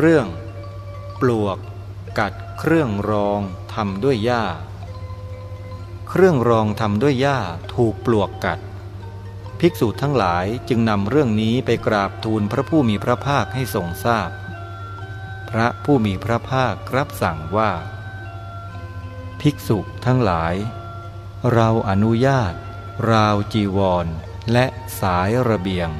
เรื่อง ปลวก กัดเครื่องรองทำด้วยหญ้า เครื่องรองทำด้วยหญ้าถูกปลวกกัด ภิกษุทั้งหลายจึงนำเรื่องนี้ไปกราบทูลพระผู้มีพระภาคให้ทรงทราบพพระผู้มีพระภาครับสั่งว่า ภิกษุทั้งหลาย เราอนุญาต ราวจีวร และสายระเบียง